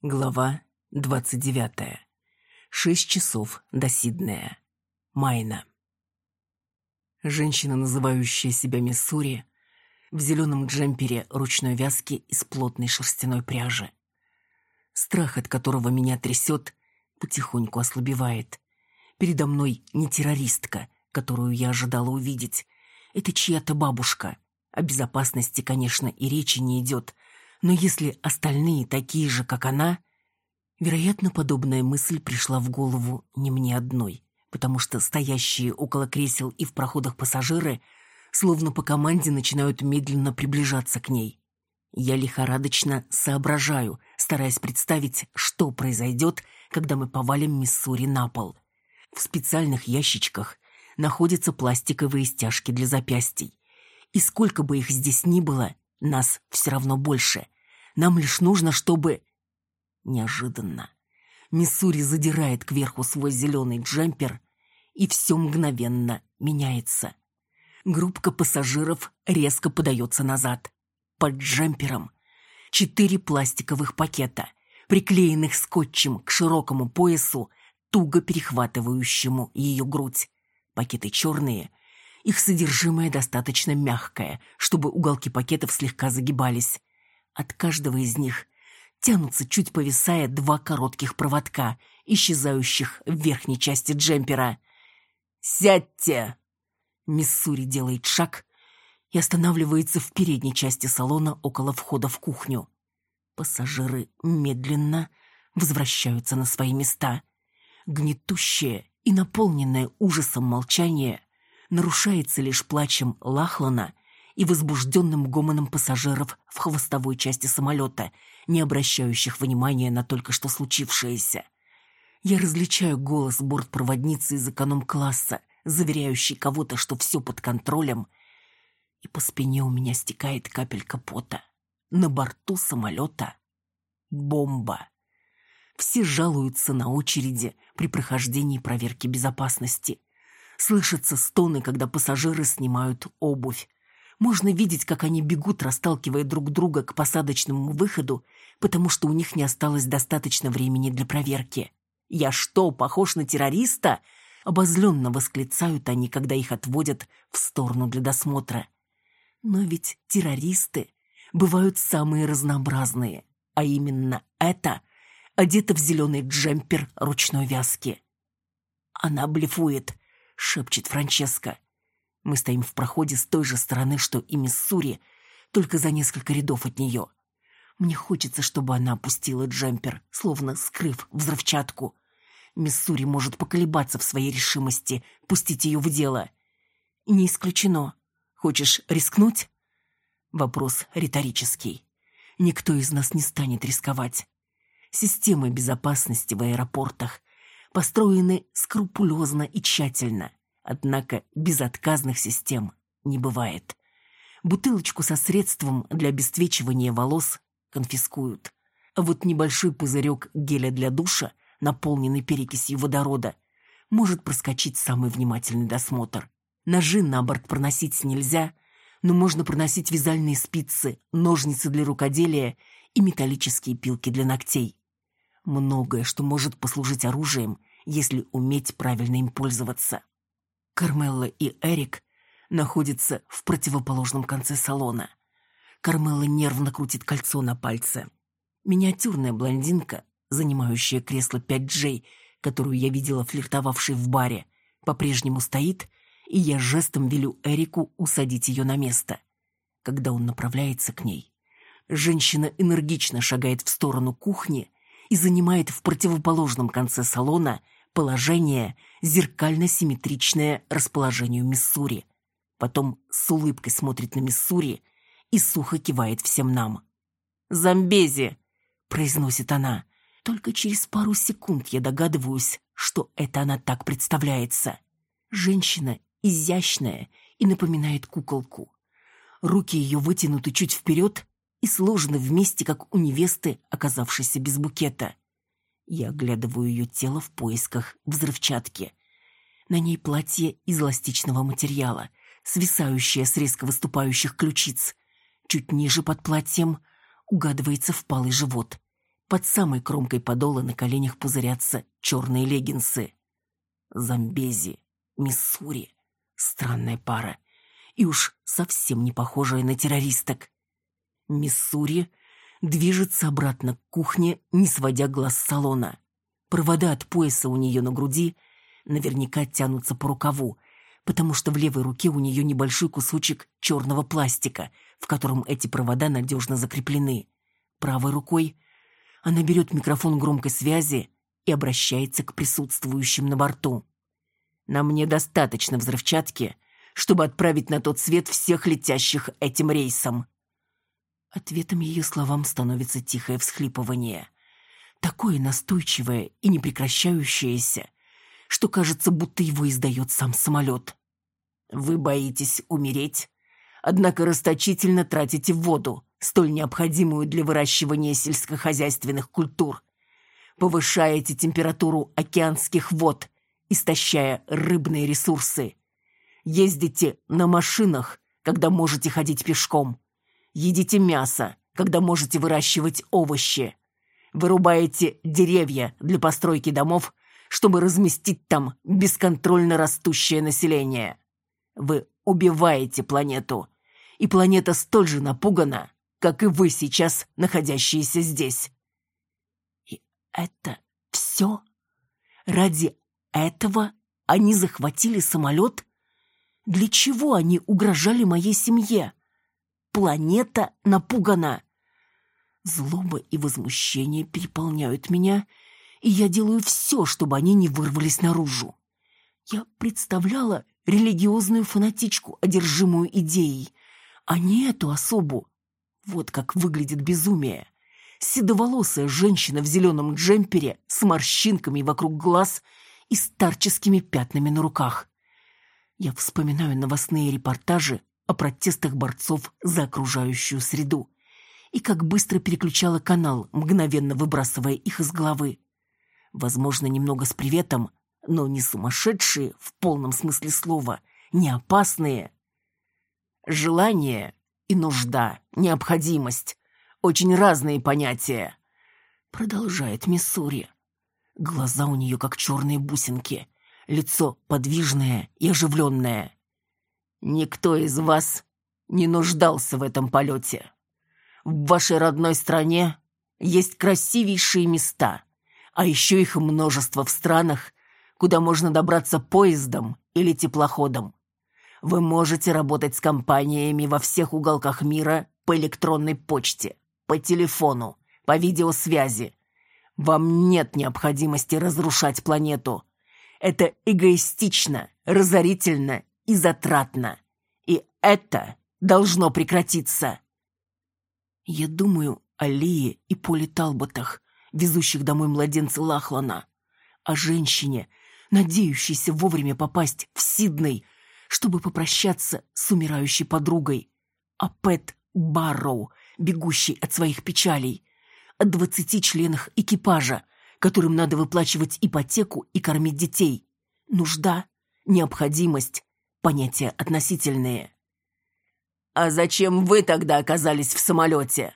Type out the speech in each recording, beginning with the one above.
Глава 29. Шесть часов до Сиднея. Майна. Женщина, называющая себя Миссури, в зеленом джемпере ручной вязки из плотной шерстяной пряжи. Страх, от которого меня трясет, потихоньку ослабевает. Передо мной не террористка, которую я ожидала увидеть. Это чья-то бабушка. О безопасности, конечно, и речи не идет — но если остальные такие же, как она... Вероятно, подобная мысль пришла в голову не мне одной, потому что стоящие около кресел и в проходах пассажиры словно по команде начинают медленно приближаться к ней. Я лихорадочно соображаю, стараясь представить, что произойдет, когда мы повалим Миссури на пол. В специальных ящичках находятся пластиковые стяжки для запястий. И сколько бы их здесь ни было, нас все равно больше. Нам лишь нужно, чтобы... Неожиданно. Миссури задирает кверху свой зеленый джемпер, и все мгновенно меняется. Группка пассажиров резко подается назад. Под джемпером четыре пластиковых пакета, приклеенных скотчем к широкому поясу, туго перехватывающему ее грудь. Пакеты черные, их содержимое достаточно мягкое, чтобы уголки пакетов слегка загибались. От каждого из них тянутся, чуть повисая, два коротких проводка, исчезающих в верхней части джемпера. «Сядьте!» Миссури делает шаг и останавливается в передней части салона около входа в кухню. Пассажиры медленно возвращаются на свои места. Гнетущее и наполненное ужасом молчание нарушается лишь плачем Лахлана и возбужденным гомоном пассажиров в хвостовой части самолета, не обращающих внимания на только что случившееся. Я различаю голос бортпроводницы из эконом-класса, заверяющий кого-то, что все под контролем, и по спине у меня стекает капелька пота. На борту самолета бомба. Все жалуются на очереди при прохождении проверки безопасности. Слышатся стоны, когда пассажиры снимают обувь. Можно видеть, как они бегут, расталкивая друг друга к посадочному выходу, потому что у них не осталось достаточно времени для проверки. «Я что, похож на террориста?» Обозленно восклицают они, когда их отводят в сторону для досмотра. Но ведь террористы бывают самые разнообразные, а именно это одета в зеленый джемпер ручной вязки. Она блефует, шепчет Франческа. Мы стоим в проходе с той же стороны, что и Миссури, только за несколько рядов от нее. Мне хочется, чтобы она опустила джемпер, словно скрыв взрывчатку. Миссури может поколебаться в своей решимости, пустить ее в дело. Не исключено. Хочешь рискнуть? Вопрос риторический. Никто из нас не станет рисковать. Системы безопасности в аэропортах построены скрупулезно и тщательно. Однако безотказных систем не бывает. Бутылочку со средством для обесцвечивания волос конфискуют. А вот небольшой пузырек геля для душа, наполненный перекисью водорода, может проскочить самый внимательный досмотр. Ножи на борт проносить нельзя, но можно проносить вязальные спицы, ножницы для рукоделия и металлические пилки для ногтей. Многое, что может послужить оружием, если уметь правильно им пользоваться. Кармелла и Эрик находятся в противоположном конце салона. Кармелла нервно крутит кольцо на пальце. Миниатюрная блондинка, занимающая кресло 5J, которую я видела флиртовавшей в баре, по-прежнему стоит, и я жестом велю Эрику усадить ее на место. Когда он направляется к ней, женщина энергично шагает в сторону кухни и занимает в противоположном конце салона положение, зеркально-симметричное расположению Миссури. Потом с улыбкой смотрит на Миссури и сухо кивает всем нам. «Замбези!» — произносит она. Только через пару секунд я догадываюсь, что это она так представляется. Женщина изящная и напоминает куколку. Руки ее вытянуты чуть вперед и сложены вместе, как у невесты, оказавшейся без букета. Я оглядываю ее тело в поисках взрывчатки. На ней платье из эластичного материала, свисающее с резко выступающих ключиц. Чуть ниже под платьем угадывается впалый живот. Под самой кромкой подола на коленях пузырятся черные леггинсы. Замбези, Миссури. Странная пара. И уж совсем не похожая на террористок. Миссури движется обратно к кухне, не сводя глаз с салона. Провода от пояса у нее на груди наверняка тянутся по рукаву, потому что в левой руке у нее небольшой кусочек черного пластика, в котором эти провода надежно закреплены. Правой рукой она берет микрофон громкой связи и обращается к присутствующим на борту. «На мне достаточно взрывчатки, чтобы отправить на тот свет всех летящих этим рейсом». Ответом ее словам становится тихое всхлипывание. Такое настойчивое и непрекращающееся, что кажется, будто его издает сам самолет. «Вы боитесь умереть, однако расточительно тратите воду, столь необходимую для выращивания сельскохозяйственных культур. Повышаете температуру океанских вод, истощая рыбные ресурсы. Ездите на машинах, когда можете ходить пешком. Едите мясо, когда можете выращивать овощи. Вырубаете деревья для постройки домов, чтобы разместить там бесконтрольно растущее население. Вы убиваете планету, и планета столь же напугана, как и вы сейчас, находящиеся здесь. И это все? Ради этого они захватили самолет? Для чего они угрожали моей семье? Планета напугана. Злоба и возмущение переполняют меня, и я делаю все, чтобы они не вырвались наружу. Я представляла религиозную фанатичку, одержимую идеей, а не эту особу, вот как выглядит безумие. Седоволосая женщина в зеленом джемпере с морщинками вокруг глаз и старческими пятнами на руках. Я вспоминаю новостные репортажи о протестах борцов за окружающую среду и как быстро переключала канал, мгновенно выбрасывая их из головы. Возможно, немного с приветом, но не сумасшедшие в полном смысле слова, не опасные. Желание и нужда, необходимость. Очень разные понятия. Продолжает Миссури. Глаза у нее как черные бусинки. Лицо подвижное и оживленное. Никто из вас не нуждался в этом полете. В вашей родной стране есть красивейшие места, а еще их множество в странах, куда можно добраться поездом или теплоходом. Вы можете работать с компаниями во всех уголках мира по электронной почте, по телефону, по видеосвязи. Вам нет необходимости разрушать планету. Это эгоистично, разорительно и затратно. И это должно прекратиться. Я думаю о Лии и Поле Талботах, везущих домой младенца Лахлана, о женщине, надеющейся вовремя попасть в Сидней – чтобы попрощаться с умирающей подругой, а Пэт Барроу, бегущий от своих печалей, о двадцати членах экипажа, которым надо выплачивать ипотеку и кормить детей. Нужда, необходимость, понятия относительные. «А зачем вы тогда оказались в самолете?»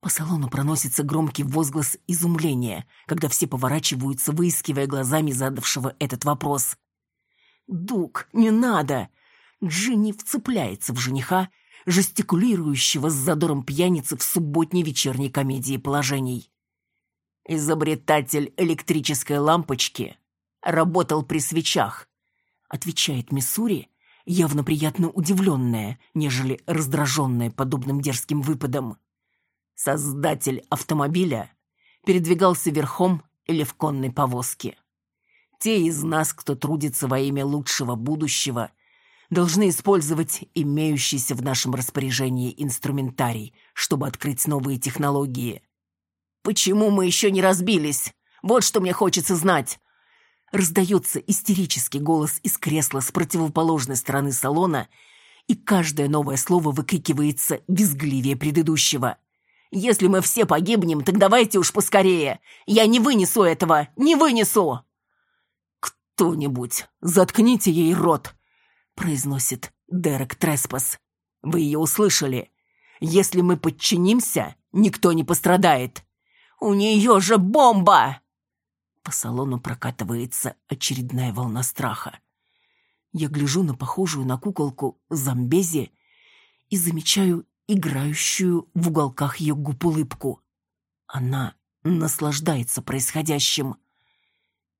По салону проносится громкий возглас изумления, когда все поворачиваются, выискивая глазами задавшего этот вопрос. «Дук, не надо!» Джинни вцепляется в жениха, жестикулирующего с задором пьяницы в субботней вечерней комедии положений. «Изобретатель электрической лампочки работал при свечах», отвечает Миссури, явно приятно удивленная, нежели раздраженная подобным дерзким выпадом. Создатель автомобиля передвигался верхом или в конной повозке. Те из нас, кто трудится во имя лучшего будущего, должны использовать имеющийся в нашем распоряжении инструментарий, чтобы открыть новые технологии. Почему мы еще не разбились? Вот что мне хочется знать. Раздается истерический голос из кресла с противоположной стороны салона, и каждое новое слово выкрикивается визгливее предыдущего. «Если мы все погибнем, так давайте уж поскорее! Я не вынесу этого! Не вынесу!» «Кто-нибудь, заткните ей рот!» — произносит Дерек Треспас. «Вы ее услышали. Если мы подчинимся, никто не пострадает. У нее же бомба!» По салону прокатывается очередная волна страха. Я гляжу на похожую на куколку Замбези и замечаю играющую в уголках ее губ улыбку. Она наслаждается происходящим.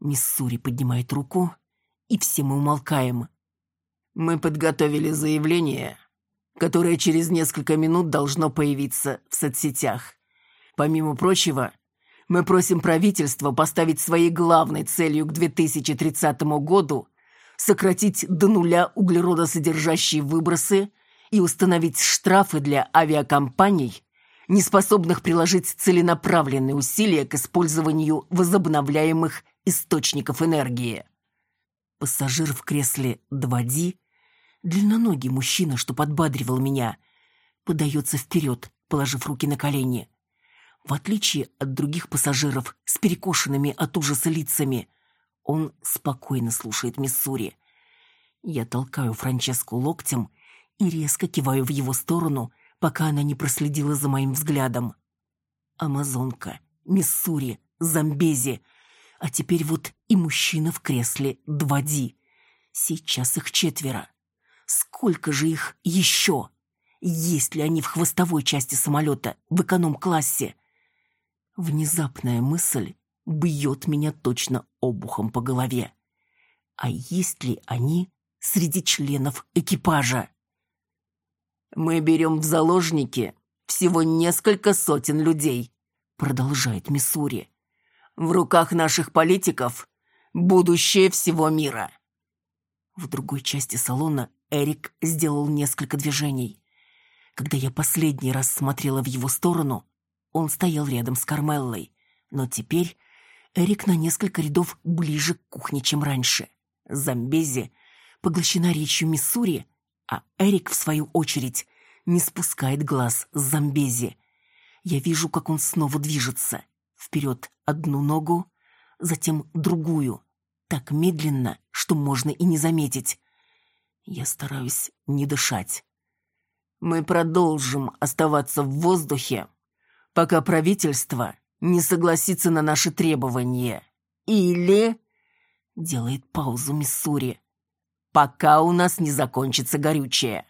Миссури поднимает руку, и все мы умолкаем. «Мы подготовили заявление, которое через несколько минут должно появиться в соцсетях. Помимо прочего, мы просим правительство поставить своей главной целью к 2030 году сократить до нуля углеродосодержащие выбросы и установить штрафы для авиакомпаний, не способных приложить целенаправленные усилия к использованию возобновляемых источников энергии. Пассажир в кресле 2D, длинноногий мужчина, что подбадривал меня, подается вперед, положив руки на колени. В отличие от других пассажиров с перекошенными от ужаса лицами, он спокойно слушает Миссури. Я толкаю Франческу локтем и резко киваю в его сторону, пока она не проследила за моим взглядом. Амазонка, Миссури, Замбези, а теперь вот и мужчина в кресле 2D. Сейчас их четверо. Сколько же их еще? Есть ли они в хвостовой части самолета, в эконом-классе? Внезапная мысль бьет меня точно обухом по голове. А есть ли они среди членов экипажа? «Мы берем в заложники всего несколько сотен людей», продолжает Миссури. «В руках наших политиков будущее всего мира». В другой части салона Эрик сделал несколько движений. Когда я последний раз смотрела в его сторону, он стоял рядом с Кармеллой, но теперь Эрик на несколько рядов ближе к кухне, чем раньше. Замбези поглощена речью Миссури, а Эрик, в свою очередь, не спускает глаз с Замбези. Я вижу, как он снова движется. Вперед одну ногу, затем другую. Так медленно, что можно и не заметить. Я стараюсь не дышать. Мы продолжим оставаться в воздухе, пока правительство не согласится на наши требования. Или...» Делает паузу Миссури. «Пока у нас не закончится горючее».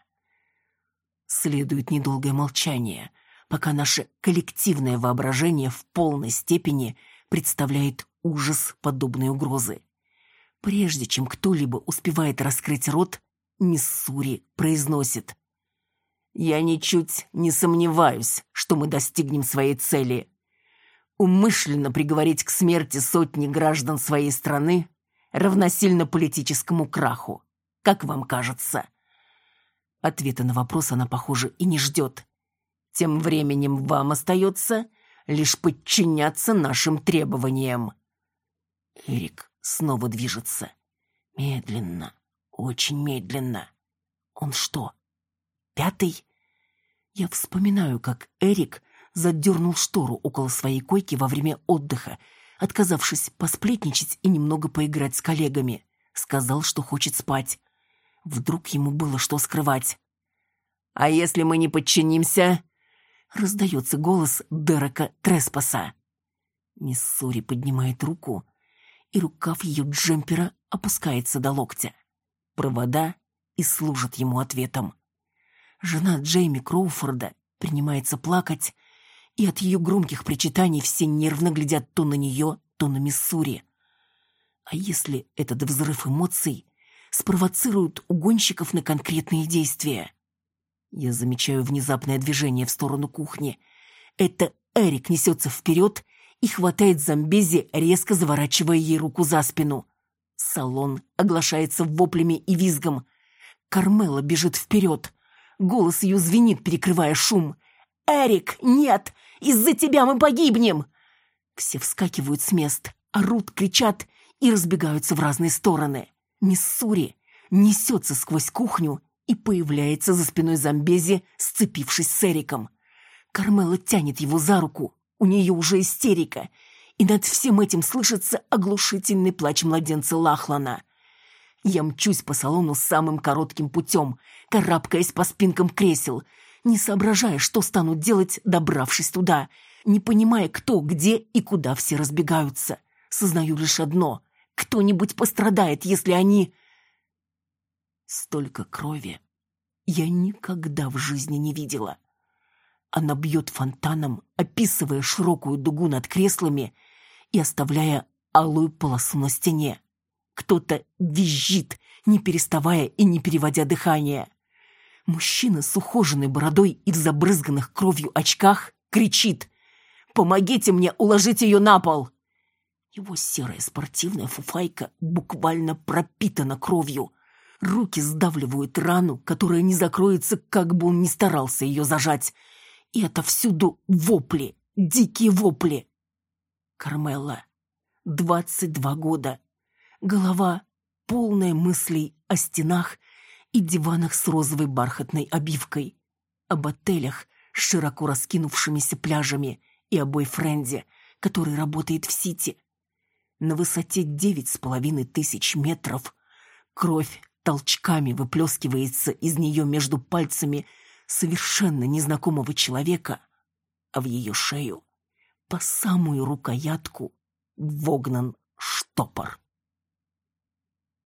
Следует недолгое молчание, пока наше коллективное воображение в полной степени представляет ужас подобной угрозы. Прежде чем кто-либо успевает раскрыть рот, Миссури произносит. Я ничуть не сомневаюсь, что мы достигнем своей цели. Умышленно приговорить к смерти сотни граждан своей страны равносильно политическому краху. Как вам кажется? Ответа на вопрос она, похоже, и не ждет. Тем временем вам остается лишь подчиняться нашим требованиям. Эрик снова движется. Медленно, очень медленно. Он что, пятый? Я вспоминаю, как Эрик задернул штору около своей койки во время отдыха, отказавшись посплетничать и немного поиграть с коллегами. Сказал, что хочет спать. Вдруг ему было что скрывать. «А если мы не подчинимся?» Раздается голос Дерека Треспаса. Миссури поднимает руку, и рукав ее джемпера опускается до локтя. Провода и служат ему ответом жена Джейми Кроуфорда принимается плакать, и от ее громких причитаний все нервно глядят то на нее, то на Миссури. А если этот взрыв эмоций спровоцирует угонщиков на конкретные действия? Я замечаю внезапное движение в сторону кухни. Это Эрик несется вперед и хватает Замбези, резко заворачивая ей руку за спину. Салон оглашается воплями и визгом. Кармела бежит вперед. Голос ее звенит, перекрывая шум. «Эрик, нет! Из-за тебя мы погибнем!» Все вскакивают с мест, орут, кричат и разбегаются в разные стороны. Миссури несется сквозь кухню и появляется за спиной Замбези, сцепившись с Эриком. Кармела тянет его за руку, у нее уже истерика, и над всем этим слышится оглушительный плач младенца Лахлана. Я мчусь по салону самым коротким путем, карабкаясь по спинкам кресел, не соображая, что стану делать, добравшись туда. не понимая, кто, где и куда все разбегаются. Сознаю лишь одно — кто-нибудь пострадает, если они... Столько крови я никогда в жизни не видела. Она бьет фонтаном, описывая широкую дугу над креслами и оставляя алую полосу на стене. Кто-то визжит, не переставая и не переводя дыхание. Мужчина с ухоженной бородой и в забрызганных кровью очках кричит «Помогите мне уложить ее на пол!» Его серая спортивная фуфайка буквально пропитана кровью. Руки сдавливают рану, которая не закроется, как бы он ни старался ее зажать. И это всюду вопли, дикие вопли. Кармелла, двадцать два года. Голова полная мыслей о стенах и диванах с розовой бархатной обивкой, об отелях с широко раскинувшимися пляжами и о бойфренде, который работает в Сити. На высоте девять с половиной тысяч метров кровь толчками выплескивается из нее между пальцами совершенно незнакомого человека, а в ее шею по самую рукоятку вогнан штопор.